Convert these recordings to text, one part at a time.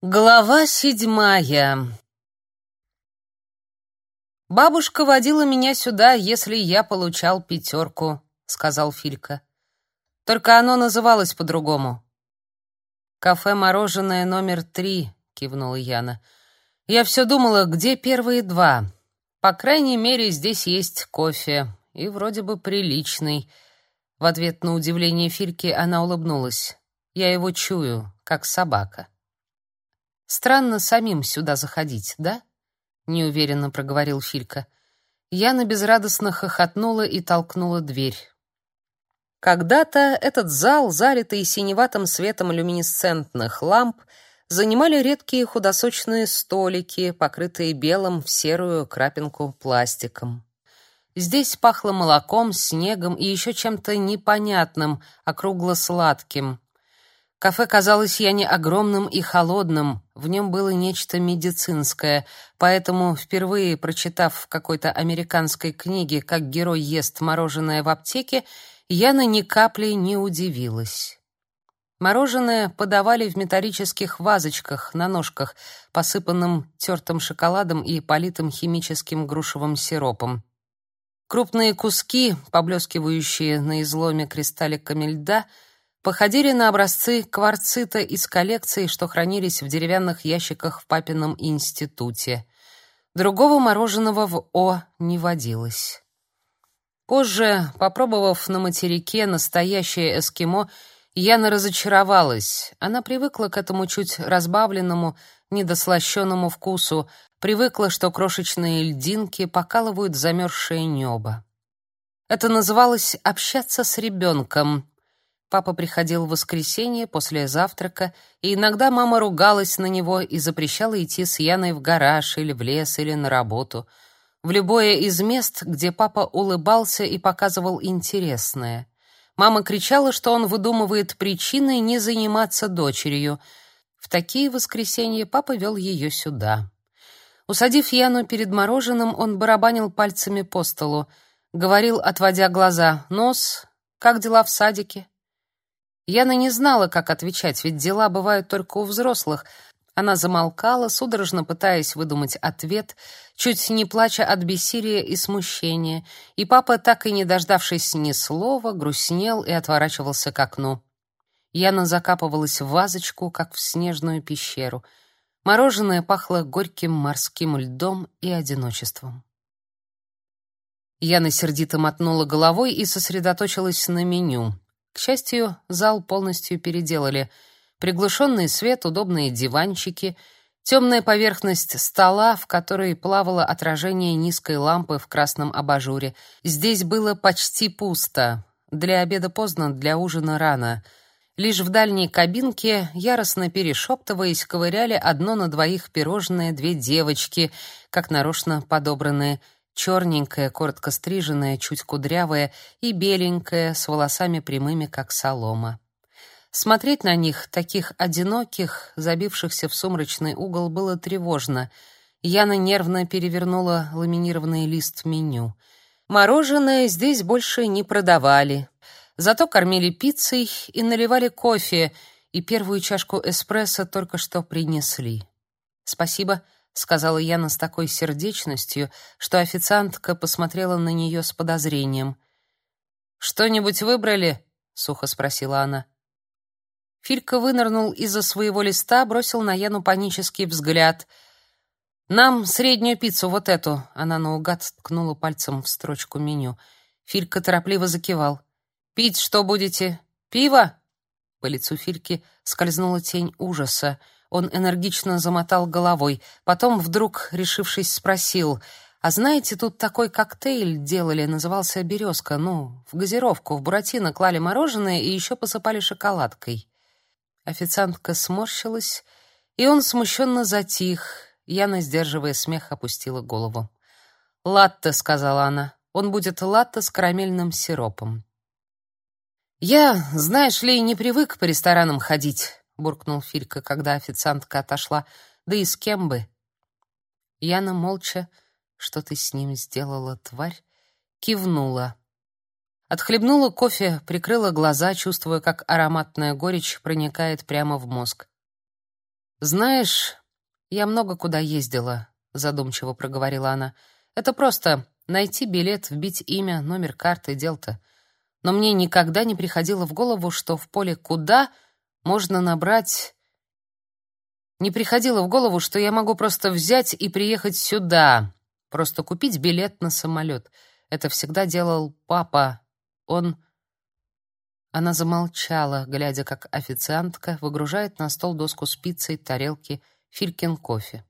Глава седьмая. Бабушка водила меня сюда, если я получал пятерку», — сказал Филька. Только оно называлось по-другому. Кафе Мороженое номер три, кивнула Яна. Я все думала, где первые два. По крайней мере, здесь есть кофе и вроде бы приличный. В ответ на удивление Фильки она улыбнулась. Я его чую, как собака. Странно самим сюда заходить, да? неуверенно проговорил Филька. Яна безрадостно хохотнула и толкнула дверь. Когда-то этот зал, залитый синеватым светом люминесцентных ламп, занимали редкие худосочные столики, покрытые белым в серую крапинку пластиком. Здесь пахло молоком, снегом и еще чем-то непонятным, округло-сладким. Кафе казалось Яне огромным и холодным, в нем было нечто медицинское, поэтому, впервые прочитав в какой-то американской книге, как герой ест мороженое в аптеке, Яна ни капли не удивилась. Мороженое подавали в металлических вазочках на ножках, посыпанным тертым шоколадом и политым химическим грушевым сиропом. Крупные куски, поблескивающие на изломе кристалликами льда — походили на образцы кварцита из коллекции, что хранились в деревянных ящиках в папином институте. Другого мороженого в О не водилось. Позже, попробовав на материке настоящее эскимо, Яна разочаровалась. Она привыкла к этому чуть разбавленному, недослащенному вкусу, привыкла, что крошечные льдинки покалывают замерзшее небо. Это называлось «общаться с ребенком», Папа приходил в воскресенье после завтрака, и иногда мама ругалась на него и запрещала идти с Яной в гараж или в лес или на работу. В любое из мест, где папа улыбался и показывал интересное. Мама кричала, что он выдумывает причины не заниматься дочерью. В такие воскресенья папа вел ее сюда. Усадив Яну перед мороженым, он барабанил пальцами по столу, говорил, отводя глаза: "Нос, как дела в садике?" Яна не знала, как отвечать, ведь дела бывают только у взрослых. Она замолкала, судорожно пытаясь выдумать ответ, чуть не плача от бессилия и смущения, и папа, так и не дождавшись ни слова, грустнел и отворачивался к окну. Яна закапывалась в вазочку, как в снежную пещеру. Мороженое пахло горьким морским льдом и одиночеством. Яна сердито мотнула головой и сосредоточилась на меню. К счастью, зал полностью переделали. Приглушенный свет, удобные диванчики, темная поверхность стола, в которой плавало отражение низкой лампы в красном абажуре. Здесь было почти пусто. Для обеда поздно, для ужина рано. Лишь в дальней кабинке, яростно перешептываясь, ковыряли одно на двоих пирожные две девочки, как нарочно подобранные – черненькая, коротко стриженная, чуть кудрявая и беленькая, с волосами прямыми, как солома. Смотреть на них, таких одиноких, забившихся в сумрачный угол, было тревожно. Яна нервно перевернула ламинированный лист меню. Мороженое здесь больше не продавали. Зато кормили пиццей и наливали кофе, и первую чашку эспрессо только что принесли. «Спасибо», сказала Яна с такой сердечностью, что официантка посмотрела на нее с подозрением. Что-нибудь выбрали? сухо спросила она. Филька вынырнул из-за своего листа, бросил на Яну панический взгляд. Нам среднюю пиццу вот эту, она наугад ткнула пальцем в строчку меню. Филька торопливо закивал. Пить что будете? Пиво? По лицу Фильки скользнула тень ужаса. Он энергично замотал головой, потом вдруг, решившись, спросил: "А знаете, тут такой коктейль делали, назывался «Березка». Ну, в газировку, в буратино клали мороженое и еще посыпали шоколадкой". Официантка сморщилась, и он смущенно затих. Яна, сдерживая смех, опустила голову. "Латте", сказала она. "Он будет латте с карамельным сиропом". Я, знаешь ли, не привык по ресторанам ходить буркнул Филька, когда официантка отошла. Да и с кем бы? Яна молча, что ты с ним сделала, тварь, кивнула. Отхлебнула кофе, прикрыла глаза, чувствуя, как ароматная горечь проникает прямо в мозг. Знаешь, я много куда ездила, задумчиво проговорила она. Это просто найти билет, вбить имя, номер карты, дел-то. Но мне никогда не приходило в голову, что в поле «Куда» можно набрать... Не приходило в голову, что я могу просто взять и приехать сюда, просто купить билет на самолет. Это всегда делал папа. Он... Она замолчала, глядя, как официантка выгружает на стол доску с пиццей, тарелки, филькин кофе.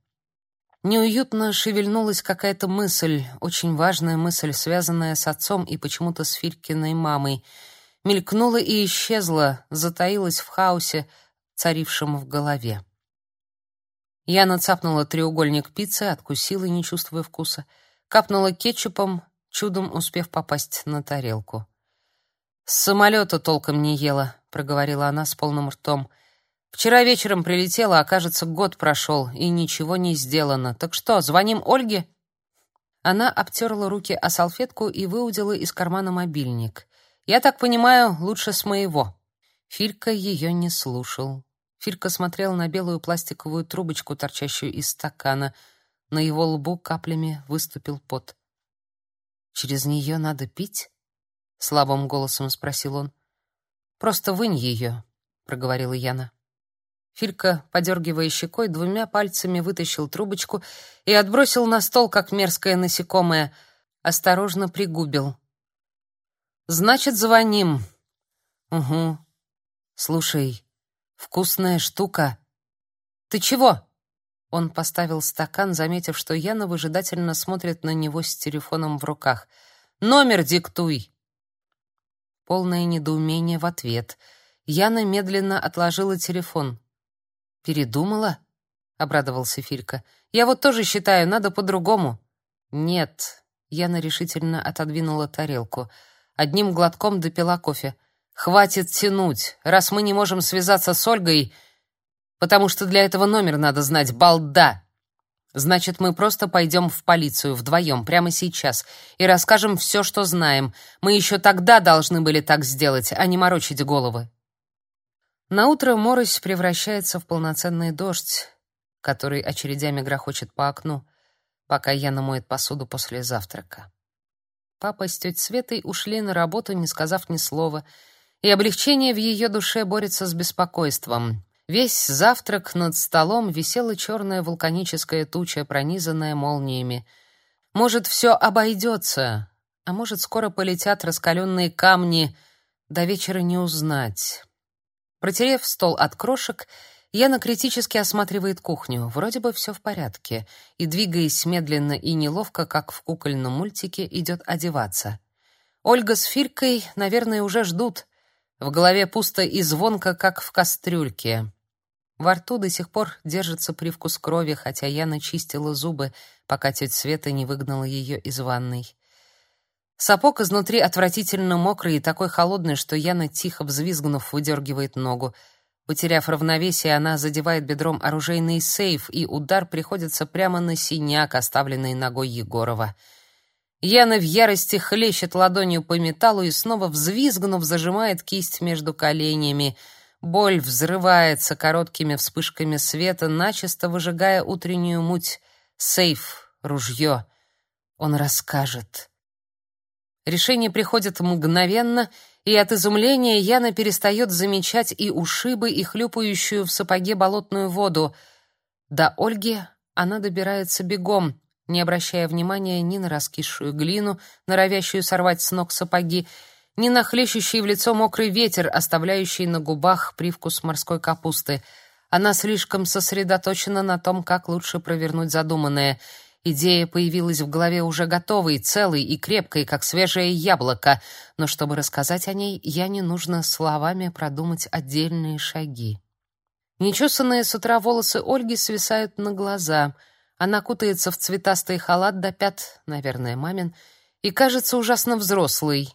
Неуютно шевельнулась какая-то мысль, очень важная мысль, связанная с отцом и почему-то с Филькиной мамой. Мелькнула и исчезла, затаилась в хаосе, царившем в голове. Я нацапнула треугольник пиццы, откусила, не чувствуя вкуса, капнула кетчупом, чудом успев попасть на тарелку. «С самолета толком не ела», — проговорила она с полным ртом. Вчера вечером прилетела, а кажется, год прошел, и ничего не сделано. Так что, звоним Ольге?» Она обтерла руки о салфетку и выудила из кармана мобильник. «Я так понимаю, лучше с моего». Филька ее не слушал. Филька смотрел на белую пластиковую трубочку, торчащую из стакана. На его лбу каплями выступил пот. «Через нее надо пить?» — слабым голосом спросил он. «Просто вынь ее», — проговорила Яна. Филька, подергивая щекой, двумя пальцами вытащил трубочку и отбросил на стол, как мерзкое насекомое. Осторожно пригубил. «Значит, звоним». «Угу. Слушай, вкусная штука». «Ты чего?» Он поставил стакан, заметив, что Яна выжидательно смотрит на него с телефоном в руках. «Номер диктуй!» Полное недоумение в ответ. Яна медленно отложила телефон. «Передумала?» — обрадовался Филька. «Я вот тоже считаю, надо по-другому». «Нет». Яна решительно отодвинула тарелку. Одним глотком допила кофе. «Хватит тянуть. Раз мы не можем связаться с Ольгой, потому что для этого номер надо знать, балда!» Значит, мы просто пойдем в полицию вдвоем прямо сейчас и расскажем все, что знаем. Мы еще тогда должны были так сделать, а не морочить головы. На утро морось превращается в полноценный дождь, который очередями грохочет по окну, пока Яна моет посуду после завтрака. Папа с тетей Светой ушли на работу, не сказав ни слова, и облегчение в ее душе борется с беспокойством. Весь завтрак над столом висела черная вулканическая туча, пронизанная молниями. Может, все обойдется, а может, скоро полетят раскаленные камни, до вечера не узнать. Протерев стол от крошек, Яна критически осматривает кухню. Вроде бы все в порядке. И, двигаясь медленно и неловко, как в кукольном мультике, идет одеваться. Ольга с Фиркой, наверное, уже ждут. В голове пусто и звонко, как в кастрюльке. Во рту до сих пор держится привкус крови, хотя Яна чистила зубы, пока тетя Света не выгнала ее из ванной. Сапог изнутри отвратительно мокрый и такой холодный, что Яна, тихо взвизгнув, выдергивает ногу. Потеряв равновесие, она задевает бедром оружейный сейф, и удар приходится прямо на синяк, оставленный ногой Егорова. Яна в ярости хлещет ладонью по металлу и снова, взвизгнув, зажимает кисть между коленями. Боль взрывается короткими вспышками света, начисто выжигая утреннюю муть. Сейф, ружье. Он расскажет. Решение приходит мгновенно, и от изумления Яна перестает замечать и ушибы, и хлюпающую в сапоге болотную воду. До Ольги она добирается бегом, не обращая внимания ни на раскисшую глину, норовящую сорвать с ног сапоги, ни на хлещущий в лицо мокрый ветер, оставляющий на губах привкус морской капусты. Она слишком сосредоточена на том, как лучше провернуть задуманное — Идея появилась в голове уже готовой, целой и крепкой, как свежее яблоко, но чтобы рассказать о ней, я не нужно словами продумать отдельные шаги. Нечесанные с утра волосы Ольги свисают на глаза. Она кутается в цветастый халат до пят, наверное, мамин, и кажется ужасно взрослой.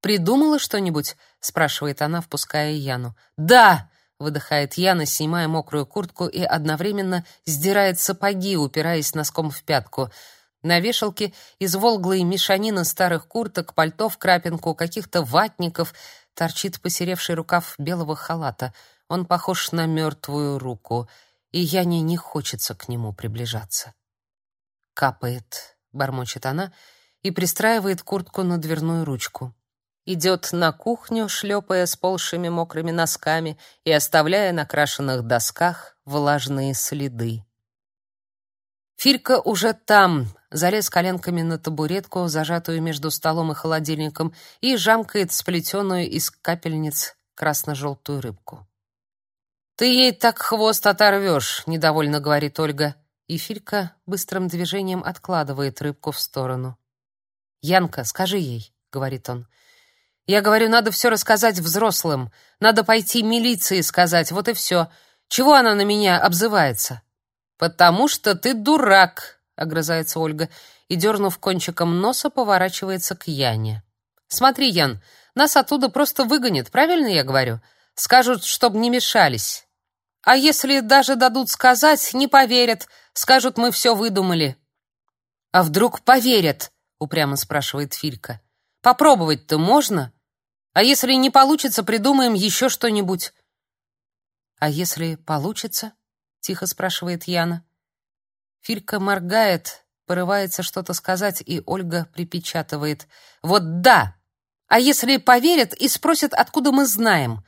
«Придумала что-нибудь?» — спрашивает она, впуская Яну. «Да!» Выдыхает Яна, снимая мокрую куртку и одновременно сдирает сапоги, упираясь носком в пятку. На вешалке из волглой мешанины старых курток, пальто в крапинку, каких-то ватников торчит посеревший рукав белого халата. Он похож на мертвую руку. и Яне не хочется к нему приближаться. «Капает», — бормочет она и пристраивает куртку на дверную ручку. Идет на кухню, шлепая сползшими мокрыми носками и оставляя на крашенных досках влажные следы. Филька уже там, залез коленками на табуретку, зажатую между столом и холодильником, и жамкает сплетенную из капельниц красно-желтую рыбку. «Ты ей так хвост оторвешь», — недовольно говорит Ольга. И Филька быстрым движением откладывает рыбку в сторону. «Янка, скажи ей», — говорит он. «Я говорю, надо все рассказать взрослым. Надо пойти милиции сказать, вот и все. Чего она на меня обзывается?» «Потому что ты дурак», — огрызается Ольга и, дернув кончиком носа, поворачивается к Яне. «Смотри, Ян, нас оттуда просто выгонят, правильно я говорю? Скажут, чтоб не мешались. А если даже дадут сказать, не поверят, скажут, мы все выдумали». «А вдруг поверят?» — упрямо спрашивает Филька. «Попробовать-то можно? А если не получится, придумаем еще что-нибудь». «А если получится?» — тихо спрашивает Яна. Филька моргает, порывается что-то сказать, и Ольга припечатывает. «Вот да! А если поверят и спросят, откуда мы знаем?»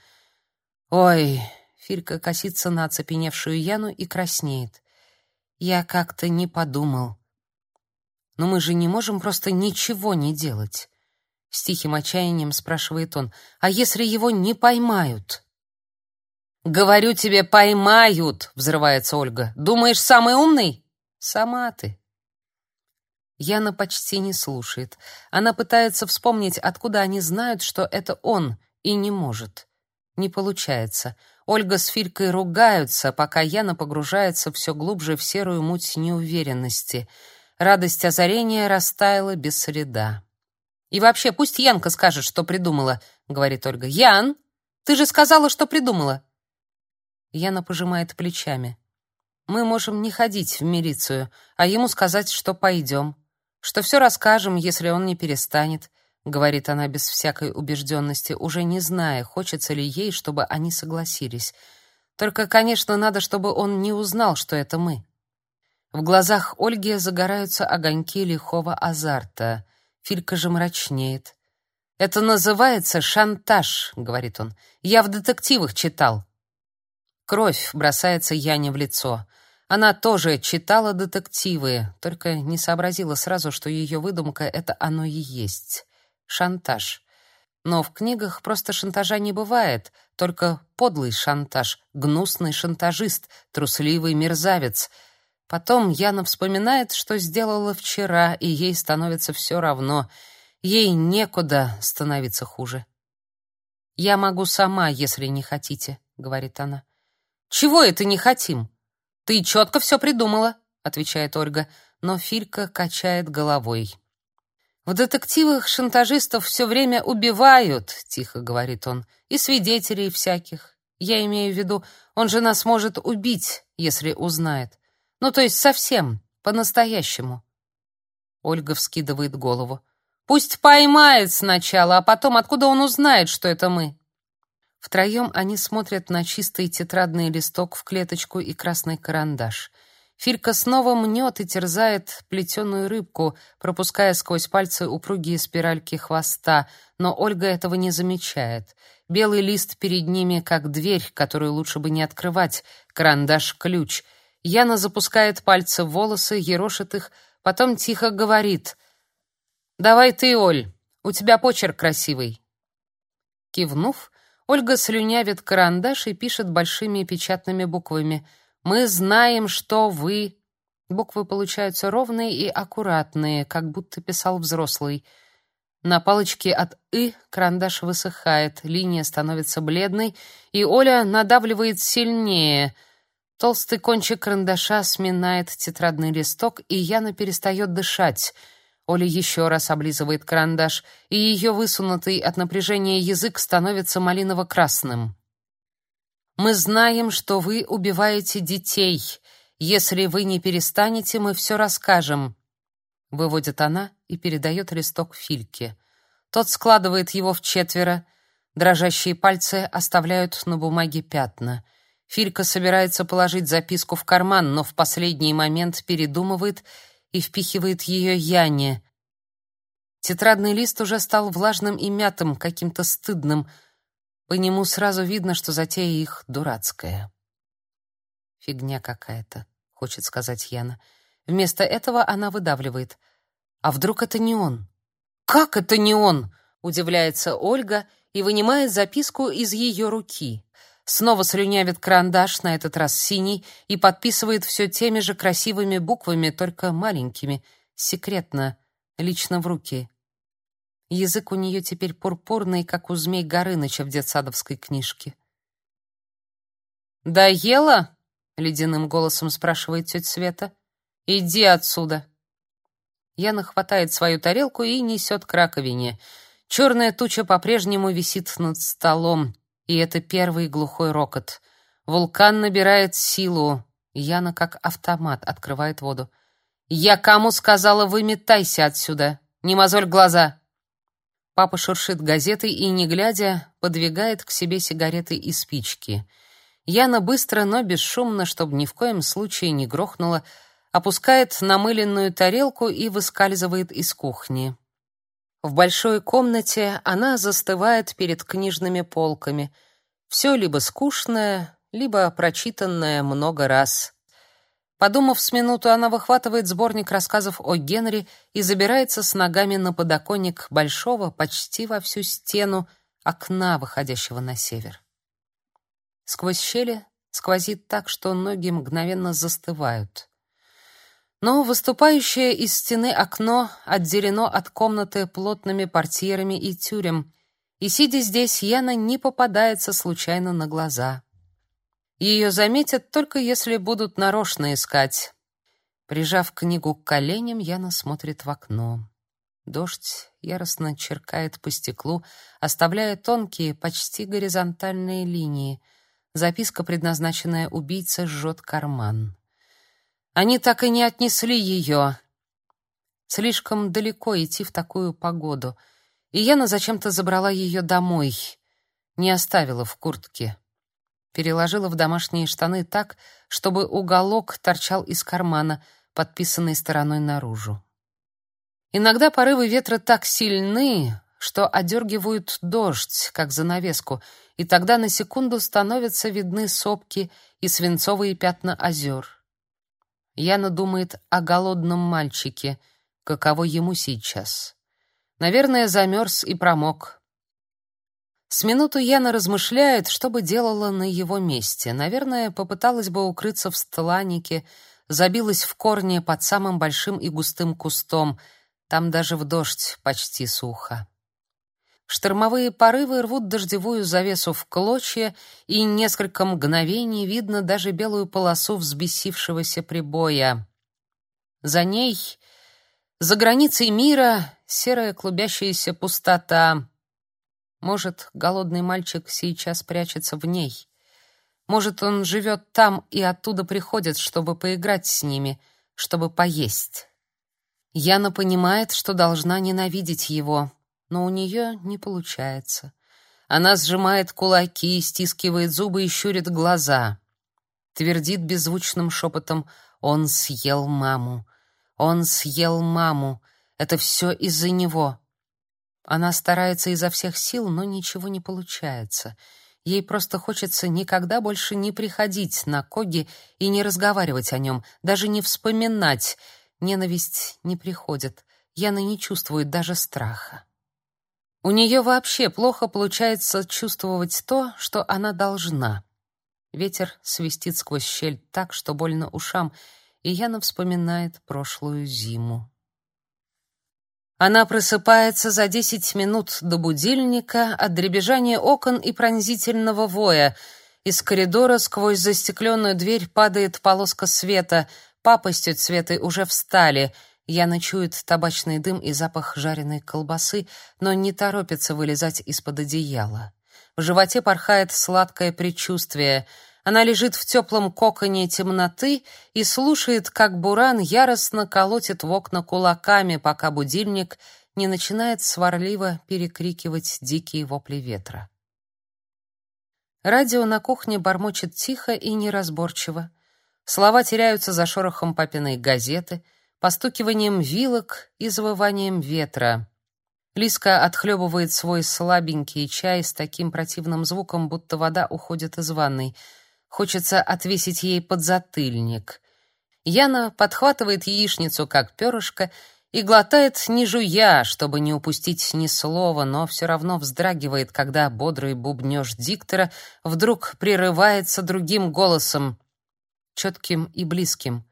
«Ой!» — Филька косится на оцепеневшую Яну и краснеет. «Я как-то не подумал. Но мы же не можем просто ничего не делать». С тихим отчаянием спрашивает он. «А если его не поймают?» «Говорю тебе, поймают!» — взрывается Ольга. «Думаешь, самый умный?» «Сама ты». Яна почти не слушает. Она пытается вспомнить, откуда они знают, что это он, и не может. Не получается. Ольга с Филькой ругаются, пока Яна погружается все глубже в серую муть неуверенности. Радость озарения растаяла без следа. «И вообще, пусть Янка скажет, что придумала», — говорит Ольга. «Ян, ты же сказала, что придумала». Яна пожимает плечами. Мы можем не ходить в милицию, а ему сказать, что пойдем, что все расскажем, если он не перестанет, говорит она без всякой убежденности, уже не зная, хочется ли ей, чтобы они согласились. Только, конечно, надо, чтобы он не узнал, что это мы. В глазах Ольги загораются огоньки лихого азарта. Филька же мрачнеет. «Это называется шантаж», — говорит он. «Я в детективах читал». Кровь бросается Яне в лицо. Она тоже читала детективы, только не сообразила сразу, что ее выдумка — это оно и есть. Шантаж. Но в книгах просто шантажа не бывает, только подлый шантаж, гнусный шантажист, трусливый мерзавец. Потом Яна вспоминает, что сделала вчера, и ей становится все равно. Ей некуда становиться хуже. «Я могу сама, если не хотите», — говорит она. Чего это не хотим? Ты четко все придумала, отвечает Ольга, но Филька качает головой. В детективах шантажистов все время убивают, тихо говорит он, и свидетелей всяких. Я имею в виду, он же нас может убить, если узнает. Ну, то есть совсем, по-настоящему. Ольга вскидывает голову. Пусть поймает сначала, а потом откуда он узнает, что это мы? Втроем они смотрят на чистый тетрадный листок в клеточку и красный карандаш. Филька снова мнет и терзает плетеную рыбку, пропуская сквозь пальцы упругие спиральки хвоста, но Ольга этого не замечает. Белый лист перед ними, как дверь, которую лучше бы не открывать, карандаш-ключ. Яна запускает пальцы в волосы, ерошит их, потом тихо говорит «Давай ты, Оль, у тебя почерк красивый». Кивнув, Ольга слюнявит карандаш и пишет большими печатными буквами. «Мы знаем, что вы...» Буквы получаются ровные и аккуратные, как будто писал взрослый. На палочке от «и» карандаш высыхает, линия становится бледной, и Оля надавливает сильнее. Толстый кончик карандаша сминает тетрадный листок, и Яна перестает дышать — Оля еще раз облизывает карандаш, и ее высунутый от напряжения язык становится малиново-красным. «Мы знаем, что вы убиваете детей. Если вы не перестанете, мы все расскажем», — выводит она и передает листок Фильке. Тот складывает его в четверо. Дрожащие пальцы оставляют на бумаге пятна. Филька собирается положить записку в карман, но в последний момент передумывает и впихивает ее Яне. Тетрадный лист уже стал влажным и мятым, каким-то стыдным. По нему сразу видно, что затея их дурацкая. «Фигня какая-то», — хочет сказать Яна. Вместо этого она выдавливает. «А вдруг это не он?» «Как это не он?» — удивляется Ольга и вынимает записку из ее руки. Снова слюнявит карандаш, на этот раз синий, и подписывает все теми же красивыми буквами, только маленькими, секретно, лично в руки. Язык у нее теперь пурпурный, как у змей Горыныча в детсадовской книжке. «Доела?» — ледяным голосом спрашивает тетя Света. «Иди отсюда!» Яна хватает свою тарелку и несет к раковине. Черная туча по-прежнему висит над столом и это первый глухой рокот. Вулкан набирает силу. Яна как автомат открывает воду. «Я кому сказала, выметайся отсюда! Не мозоль глаза!» Папа шуршит газетой и, не глядя, подвигает к себе сигареты и спички. Яна быстро, но бесшумно, чтобы ни в коем случае не грохнула, опускает намыленную тарелку и выскальзывает из кухни. В большой комнате она застывает перед книжными полками. Все либо скучное, либо прочитанное много раз. Подумав с минуту, она выхватывает сборник рассказов о Генри и забирается с ногами на подоконник большого, почти во всю стену, окна, выходящего на север. Сквозь щели сквозит так, что ноги мгновенно застывают но выступающее из стены окно отделено от комнаты плотными портьерами и тюрем, и, сидя здесь, Яна не попадается случайно на глаза. Ее заметят только если будут нарочно искать. Прижав книгу к коленям, Яна смотрит в окно. Дождь яростно черкает по стеклу, оставляя тонкие, почти горизонтальные линии. Записка, предназначенная убийце, жжет карман. Они так и не отнесли ее. Слишком далеко идти в такую погоду. И Яна зачем-то забрала ее домой. Не оставила в куртке. Переложила в домашние штаны так, чтобы уголок торчал из кармана, подписанный стороной наружу. Иногда порывы ветра так сильны, что одергивают дождь, как занавеску, и тогда на секунду становятся видны сопки и свинцовые пятна озер. Яна думает о голодном мальчике, каково ему сейчас. Наверное, замерз и промок. С минуту Яна размышляет, что бы делала на его месте. Наверное, попыталась бы укрыться в стланике, забилась в корне под самым большим и густым кустом. Там даже в дождь почти сухо. Штормовые порывы рвут дождевую завесу в клочья, и несколько мгновений видно даже белую полосу взбесившегося прибоя. За ней, за границей мира, серая клубящаяся пустота. Может, голодный мальчик сейчас прячется в ней. Может, он живет там и оттуда приходит, чтобы поиграть с ними, чтобы поесть. Яна понимает, что должна ненавидеть его, но у нее не получается. Она сжимает кулаки, стискивает зубы и щурит глаза. Твердит беззвучным шепотом «Он съел маму! Он съел маму! Это все из-за него!» Она старается изо всех сил, но ничего не получается. Ей просто хочется никогда больше не приходить на Коги и не разговаривать о нем, даже не вспоминать. Ненависть не приходит. Яна не чувствует даже страха. У нее вообще плохо получается чувствовать то, что она должна. Ветер свистит сквозь щель так, что больно ушам, и Яна вспоминает прошлую зиму. Она просыпается за десять минут до будильника от дребезжания окон и пронзительного воя. Из коридора сквозь застекленную дверь падает полоска света. Папа с тетей Светой уже встали — я ночует табачный дым и запах жареной колбасы, но не торопится вылезать из-под одеяла. В животе порхает сладкое предчувствие. Она лежит в теплом коконе темноты и слушает, как буран яростно колотит в окна кулаками, пока будильник не начинает сварливо перекрикивать дикие вопли ветра. Радио на кухне бормочет тихо и неразборчиво. Слова теряются за шорохом папиной газеты, постукиванием вилок и завыванием ветра. Лиска отхлебывает свой слабенький чай с таким противным звуком, будто вода уходит из ванной. Хочется отвесить ей подзатыльник. Яна подхватывает яичницу, как перышко, и глотает, не жуя, чтобы не упустить ни слова, но все равно вздрагивает, когда бодрый бубнёж диктора вдруг прерывается другим голосом, четким и близким.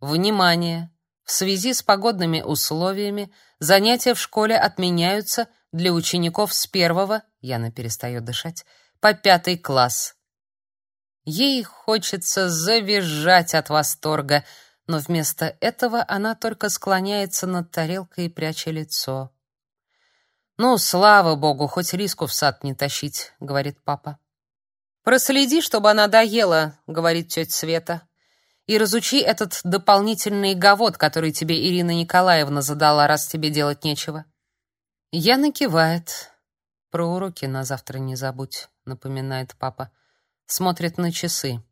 «Внимание! В связи с погодными условиями занятия в школе отменяются для учеников с первого, Яна перестает дышать, по пятый класс». Ей хочется завизжать от восторга — но вместо этого она только склоняется над тарелкой, пряча лицо. «Ну, слава богу, хоть риску в сад не тащить», — говорит папа. «Проследи, чтобы она доела», — говорит тетя Света. «И разучи этот дополнительный говод, который тебе Ирина Николаевна задала, раз тебе делать нечего». Яна кивает. «Про уроки на завтра не забудь», — напоминает папа. Смотрит на часы.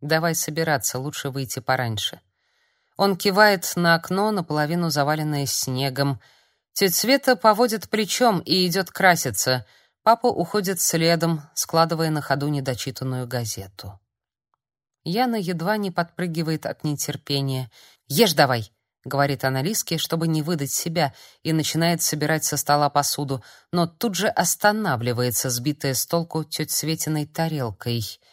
«Давай собираться, лучше выйти пораньше». Он кивает на окно, наполовину заваленное снегом. Тетя Света поводит плечом и идет краситься. Папа уходит следом, складывая на ходу недочитанную газету. Яна едва не подпрыгивает от нетерпения. «Ешь давай!» — говорит она Лиске, чтобы не выдать себя, и начинает собирать со стола посуду, но тут же останавливается, сбитая с толку тетя Светиной тарелкой —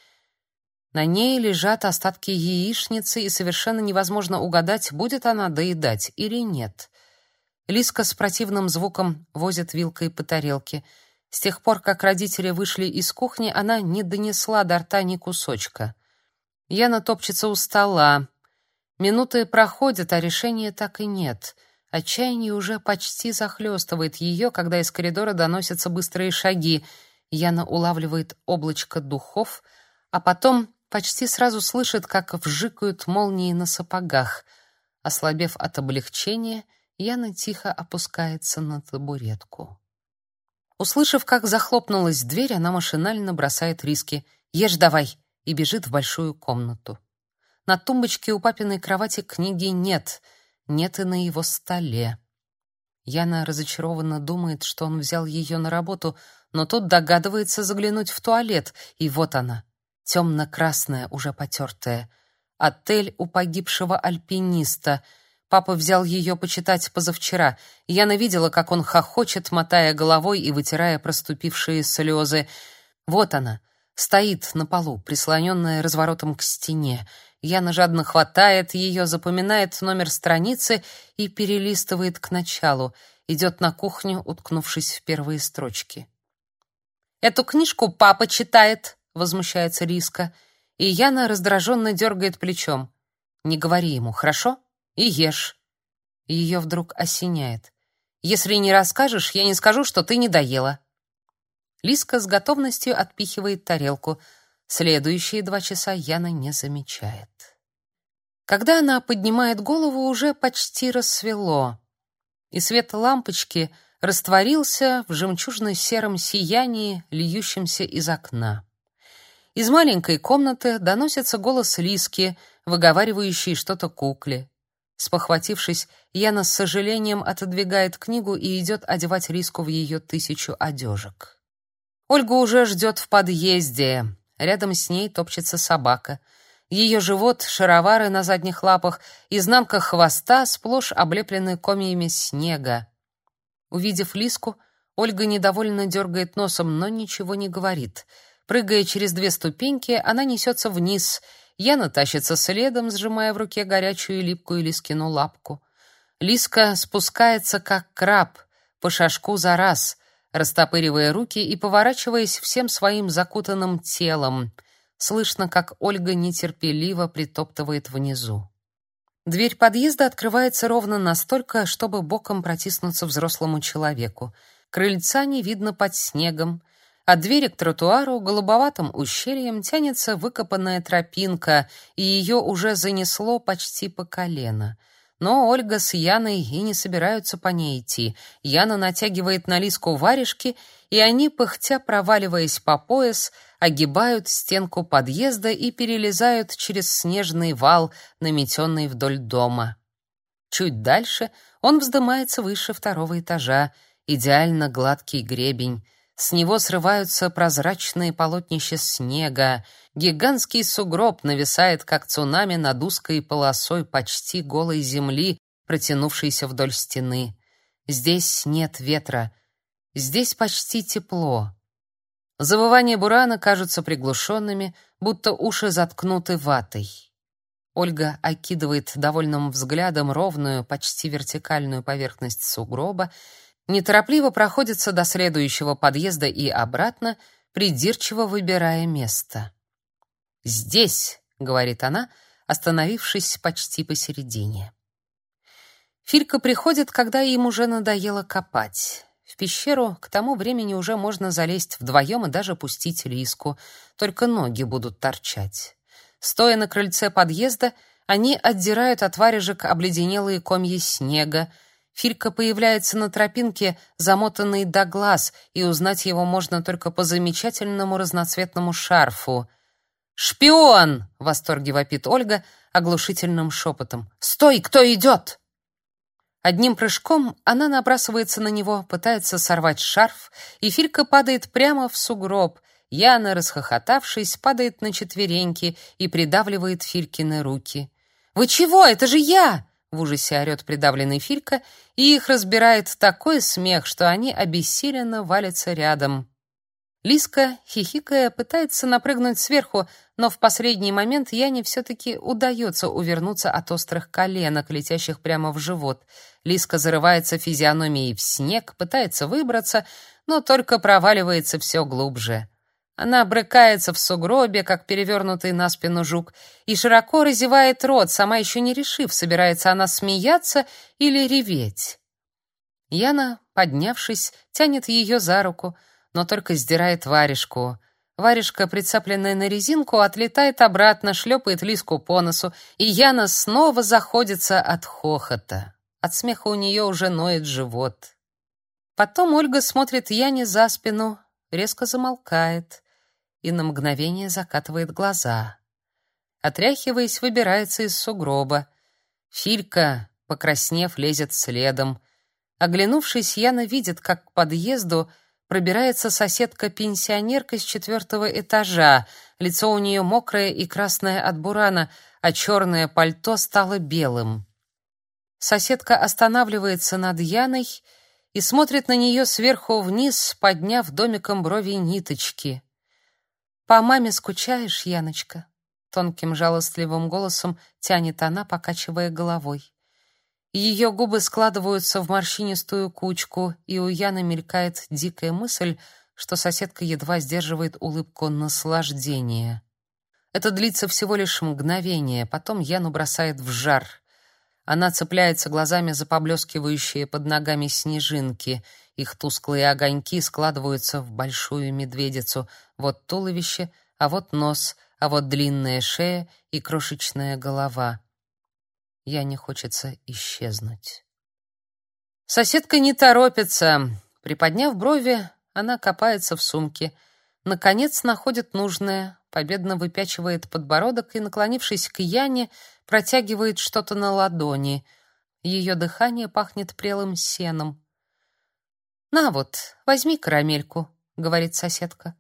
на ней лежат остатки яичницы, и совершенно невозможно угадать, будет она доедать или нет. Лиска с противным звуком возит вилкой по тарелке. С тех пор, как родители вышли из кухни, она не донесла до рта ни кусочка. Яна топчется у стола. Минуты проходят, а решения так и нет. Отчаяние уже почти захлестывает ее, когда из коридора доносятся быстрые шаги. Яна улавливает облачко духов, а потом почти сразу слышит, как вжикают молнии на сапогах. Ослабев от облегчения, Яна тихо опускается на табуретку. Услышав, как захлопнулась дверь, она машинально бросает риски. «Ешь давай!» И бежит в большую комнату. На тумбочке у папиной кровати книги нет, нет и на его столе. Яна разочарованно думает, что он взял ее на работу, но тут догадывается заглянуть в туалет, и вот она, темно-красная, уже потертая. Отель у погибшего альпиниста. Папа взял ее почитать позавчера. Яна видела, как он хохочет, мотая головой и вытирая проступившие слезы. Вот она, стоит на полу, прислоненная разворотом к стене. Яна жадно хватает ее, запоминает номер страницы и перелистывает к началу. Идет на кухню, уткнувшись в первые строчки. «Эту книжку папа читает», возмущается Риска, и Яна раздраженно дергает плечом. Не говори ему, хорошо? И ешь. Ее вдруг осеняет. Если не расскажешь, я не скажу, что ты не доела. Лиска с готовностью отпихивает тарелку. Следующие два часа Яна не замечает. Когда она поднимает голову, уже почти рассвело, и свет лампочки растворился в жемчужно-сером сиянии, льющемся из окна. Из маленькой комнаты доносится голос Лиски, выговаривающий что-то кукле. Спохватившись, Яна с сожалением отодвигает книгу и идет одевать Риску в ее тысячу одежек. Ольга уже ждет в подъезде. Рядом с ней топчется собака. Ее живот, шаровары на задних лапах, изнанка хвоста сплошь облеплены комьями снега. Увидев Лиску, Ольга недовольно дергает носом, но ничего не говорит — Прыгая через две ступеньки, она несется вниз. Яна тащится следом, сжимая в руке горячую липкую Лискину лапку. Лиска спускается, как краб, по шажку за раз, растопыривая руки и поворачиваясь всем своим закутанным телом. Слышно, как Ольга нетерпеливо притоптывает внизу. Дверь подъезда открывается ровно настолько, чтобы боком протиснуться взрослому человеку. Крыльца не видно под снегом. От двери к тротуару голубоватым ущельем тянется выкопанная тропинка, и ее уже занесло почти по колено. Но Ольга с Яной и не собираются по ней идти. Яна натягивает на Лиску варежки, и они, пыхтя проваливаясь по пояс, огибают стенку подъезда и перелезают через снежный вал, наметенный вдоль дома. Чуть дальше он вздымается выше второго этажа, идеально гладкий гребень. С него срываются прозрачные полотнища снега. Гигантский сугроб нависает, как цунами, над узкой полосой почти голой земли, протянувшейся вдоль стены. Здесь нет ветра. Здесь почти тепло. Завывания бурана кажутся приглушенными, будто уши заткнуты ватой. Ольга окидывает довольным взглядом ровную, почти вертикальную поверхность сугроба, неторопливо проходится до следующего подъезда и обратно, придирчиво выбирая место. «Здесь», — говорит она, остановившись почти посередине. Филька приходит, когда им уже надоело копать. В пещеру к тому времени уже можно залезть вдвоем и даже пустить Лиску, только ноги будут торчать. Стоя на крыльце подъезда, они отдирают от варежек обледенелые комья снега. Филька появляется на тропинке, замотанный до глаз, и узнать его можно только по замечательному разноцветному шарфу. «Шпион!» — в восторге вопит Ольга оглушительным шепотом. «Стой, кто идет?» Одним прыжком она набрасывается на него, пытается сорвать шарф, и Филька падает прямо в сугроб. Яна, расхохотавшись, падает на четвереньки и придавливает Филькины руки. «Вы чего? Это же я!» В ужасе орёт придавленный Филька, и их разбирает такой смех, что они обессиленно валятся рядом. Лиска, хихикая, пытается напрыгнуть сверху, но в последний момент Яне все-таки удается увернуться от острых коленок, летящих прямо в живот. Лиска зарывается физиономией в снег, пытается выбраться, но только проваливается все глубже. Она брыкается в сугробе, как перевернутый на спину жук, и широко разевает рот, сама еще не решив, собирается она смеяться или реветь. Яна, поднявшись, тянет ее за руку, но только сдирает варежку — Варежка, прицепленная на резинку, отлетает обратно, шлепает Лиску по носу, и Яна снова заходится от хохота. От смеха у нее уже ноет живот. Потом Ольга смотрит Яне за спину, резко замолкает и на мгновение закатывает глаза. Отряхиваясь, выбирается из сугроба. Филька, покраснев, лезет следом. Оглянувшись, Яна видит, как к подъезду — пробирается соседка-пенсионерка с четвертого этажа. Лицо у нее мокрое и красное от бурана, а черное пальто стало белым. Соседка останавливается над Яной и смотрит на нее сверху вниз, подняв домиком брови ниточки. «По маме скучаешь, Яночка?» Тонким жалостливым голосом тянет она, покачивая головой. Ее губы складываются в морщинистую кучку, и у Яны мелькает дикая мысль, что соседка едва сдерживает улыбку наслаждения. Это длится всего лишь мгновение, потом Яну бросает в жар. Она цепляется глазами за поблескивающие под ногами снежинки. Их тусклые огоньки складываются в большую медведицу. Вот туловище, а вот нос, а вот длинная шея и крошечная голова — я не хочется исчезнуть. Соседка не торопится. Приподняв брови, она копается в сумке. Наконец находит нужное, победно выпячивает подбородок и, наклонившись к Яне, протягивает что-то на ладони. Ее дыхание пахнет прелым сеном. «На вот, возьми карамельку», — говорит соседка.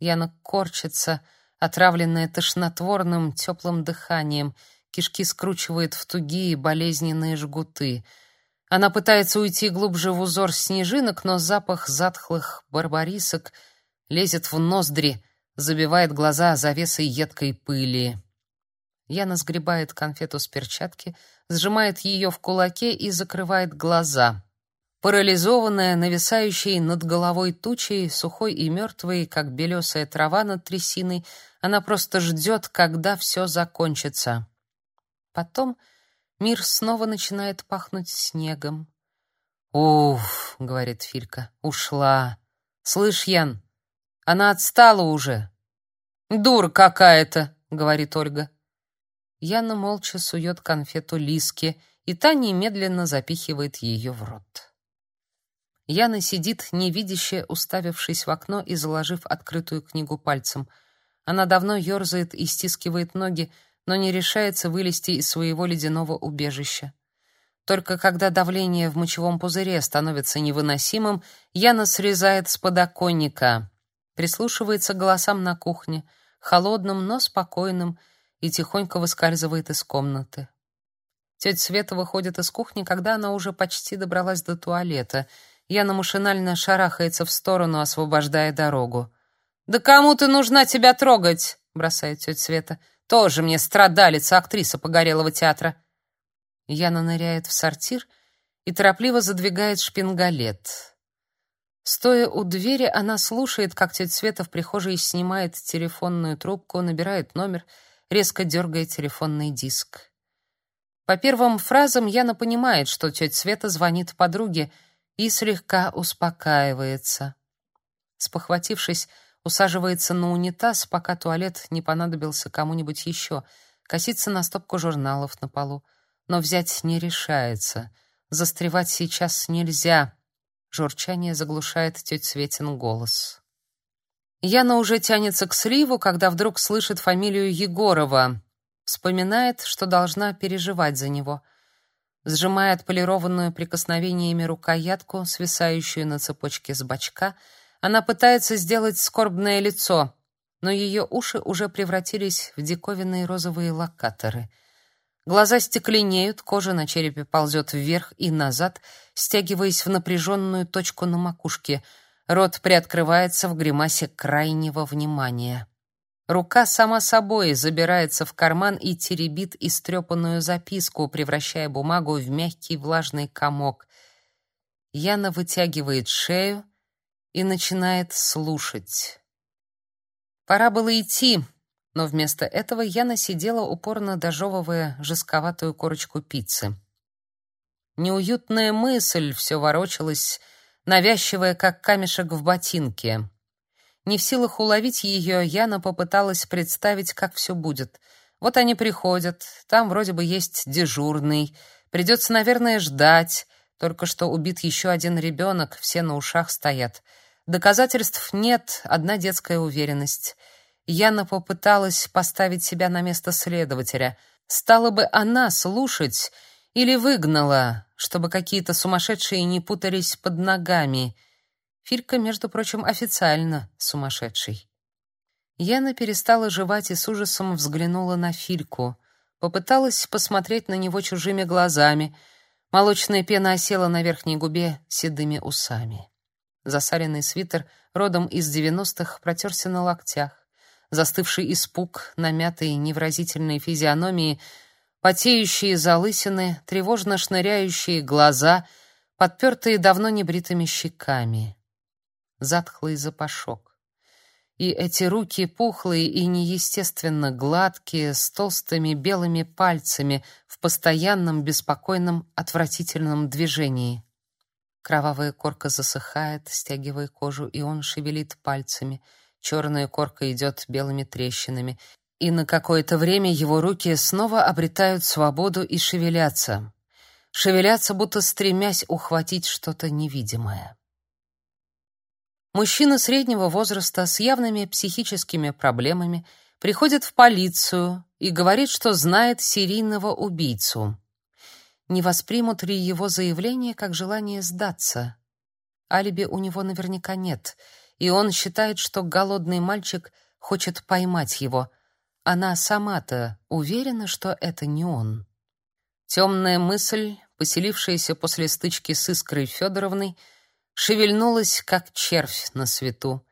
Яна корчится, отравленная тошнотворным теплым дыханием — Кишки скручивает в тугие болезненные жгуты. Она пытается уйти глубже в узор снежинок, но запах затхлых барбарисок лезет в ноздри, забивает глаза завесой едкой пыли. Яна сгребает конфету с перчатки, сжимает ее в кулаке и закрывает глаза. Парализованная, нависающей над головой тучей, сухой и мертвой, как белесая трава над трясиной, она просто ждет, когда все закончится. Потом мир снова начинает пахнуть снегом. «Уф», — говорит Филька, — «ушла. Слышь, Ян, она отстала уже». «Дура какая-то», — говорит Ольга. Яна молча сует конфету Лиске, и та немедленно запихивает ее в рот. Яна сидит невидяще, уставившись в окно и заложив открытую книгу пальцем. Она давно ерзает и стискивает ноги, но не решается вылезти из своего ледяного убежища. Только когда давление в мочевом пузыре становится невыносимым, Яна срезает с подоконника, прислушивается к голосам на кухне, холодным, но спокойным, и тихонько выскальзывает из комнаты. Тетя Света выходит из кухни, когда она уже почти добралась до туалета — Яна машинально шарахается в сторону, освобождая дорогу. «Да кому ты нужна тебя трогать?» — бросает тетя Света. «Тоже мне страдалица, актриса погорелого театра». Яна ныряет в сортир и торопливо задвигает шпингалет. Стоя у двери, она слушает, как тетя Света в прихожей снимает телефонную трубку, набирает номер, резко дергает телефонный диск. По первым фразам Яна понимает, что тетя Света звонит подруге, и слегка успокаивается. Спохватившись, усаживается на унитаз, пока туалет не понадобился кому-нибудь еще, косится на стопку журналов на полу, но взять не решается. Застревать сейчас нельзя. Журчание заглушает тетя Светин голос. Яна уже тянется к сливу, когда вдруг слышит фамилию Егорова. Вспоминает, что должна переживать за него — Сжимая отполированную прикосновениями рукоятку, свисающую на цепочке с бачка, она пытается сделать скорбное лицо, но ее уши уже превратились в диковинные розовые локаторы. Глаза стекленеют, кожа на черепе ползет вверх и назад, стягиваясь в напряженную точку на макушке. Рот приоткрывается в гримасе крайнего внимания. Рука сама собой забирается в карман и теребит истрепанную записку, превращая бумагу в мягкий влажный комок. Яна вытягивает шею и начинает слушать. Пора было идти, но вместо этого Яна сидела упорно дожевывая жестковатую корочку пиццы. Неуютная мысль все ворочалась, навязчивая, как камешек в ботинке. Не в силах уловить ее, Яна попыталась представить, как все будет. Вот они приходят, там вроде бы есть дежурный. Придется, наверное, ждать. Только что убит еще один ребенок, все на ушах стоят. Доказательств нет, одна детская уверенность. Яна попыталась поставить себя на место следователя. Стала бы она слушать или выгнала, чтобы какие-то сумасшедшие не путались под ногами — Филька, между прочим, официально сумасшедший. Яна перестала жевать и с ужасом взглянула на Фильку. Попыталась посмотреть на него чужими глазами. Молочная пена осела на верхней губе седыми усами. Засаленный свитер родом из девяностых протерся на локтях. Застывший испуг на мятой невразительной физиономии, потеющие залысины, тревожно шныряющие глаза, подпертые давно небритыми щеками затхлый запашок. И эти руки пухлые и неестественно гладкие, с толстыми белыми пальцами в постоянном беспокойном отвратительном движении. Кровавая корка засыхает, стягивая кожу, и он шевелит пальцами. Черная корка идет белыми трещинами, и на какое-то время его руки снова обретают свободу и шевелятся. Шевелятся, будто стремясь ухватить что-то невидимое. Мужчина среднего возраста с явными психическими проблемами приходит в полицию и говорит, что знает серийного убийцу. Не воспримут ли его заявление как желание сдаться? Алиби у него наверняка нет, и он считает, что голодный мальчик хочет поймать его. Она сама-то уверена, что это не он. Темная мысль, поселившаяся после стычки с Искрой Федоровной, шевельнулась, как червь на свету.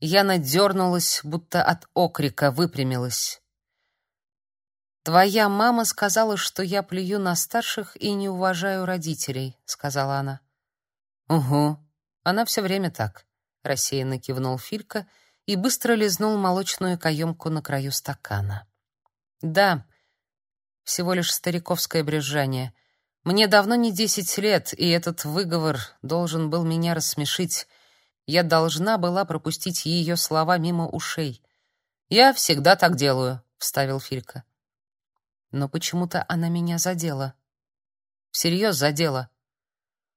Яна дернулась, будто от окрика выпрямилась. «Твоя мама сказала, что я плюю на старших и не уважаю родителей», — сказала она. «Угу, она все время так», — рассеянно кивнул Филька и быстро лизнул молочную каемку на краю стакана. «Да, всего лишь стариковское брюзжание. Мне давно не десять лет, и этот выговор должен был меня рассмешить. Я должна была пропустить ее слова мимо ушей. «Я всегда так делаю», — вставил Филька. Но почему-то она меня задела. Всерьез задела.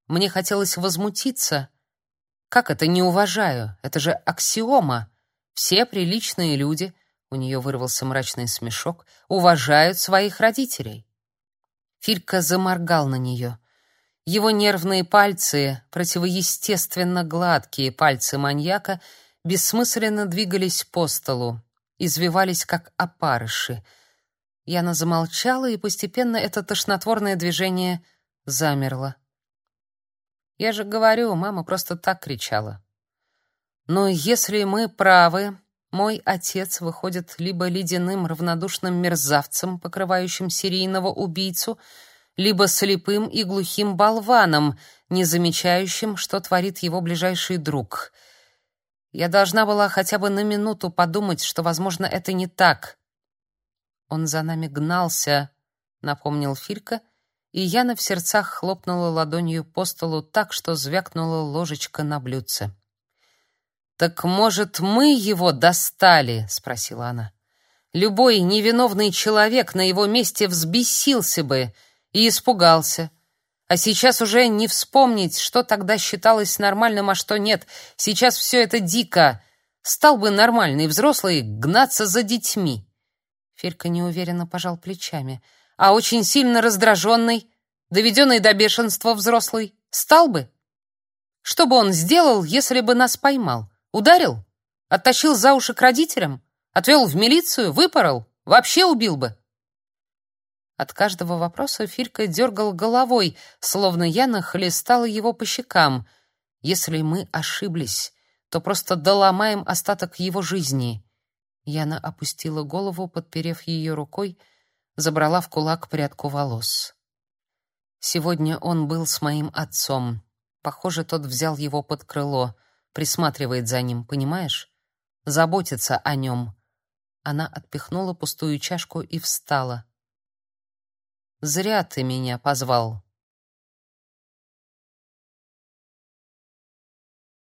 Мне хотелось возмутиться, Как это не уважаю? Это же аксиома. Все приличные люди, у нее вырвался мрачный смешок, уважают своих родителей. Филька заморгал на нее. Его нервные пальцы, противоестественно гладкие пальцы маньяка, бессмысленно двигались по столу, извивались как опарыши. Яна замолчала, и постепенно это тошнотворное движение замерло. Я же говорю, мама просто так кричала. Но если мы правы, мой отец выходит либо ледяным равнодушным мерзавцем, покрывающим серийного убийцу, либо слепым и глухим болваном, не замечающим, что творит его ближайший друг. Я должна была хотя бы на минуту подумать, что, возможно, это не так. Он за нами гнался, напомнил Филька, и Яна в сердцах хлопнула ладонью по столу так, что звякнула ложечка на блюдце. Так может, мы его достали, спросила она. Любой невиновный человек на его месте взбесился бы и испугался. А сейчас уже не вспомнить, что тогда считалось нормальным, а что нет. Сейчас все это дико. Стал бы нормальный взрослый гнаться за детьми. Фелька неуверенно пожал плечами. А очень сильно раздраженный, доведенный до бешенства взрослый, стал бы? Что бы он сделал, если бы нас поймал? Ударил? Оттащил за уши к родителям? Отвел в милицию? Выпорол? Вообще убил бы? От каждого вопроса Филька дергал головой, словно я нахлестала его по щекам. Если мы ошиблись, то просто доломаем остаток его жизни. Яна опустила голову, подперев ее рукой, забрала в кулак прядку волос. Сегодня он был с моим отцом. Похоже, тот взял его под крыло, присматривает за ним, понимаешь? Заботится о нем. Она отпихнула пустую чашку и встала. Зря ты меня позвал.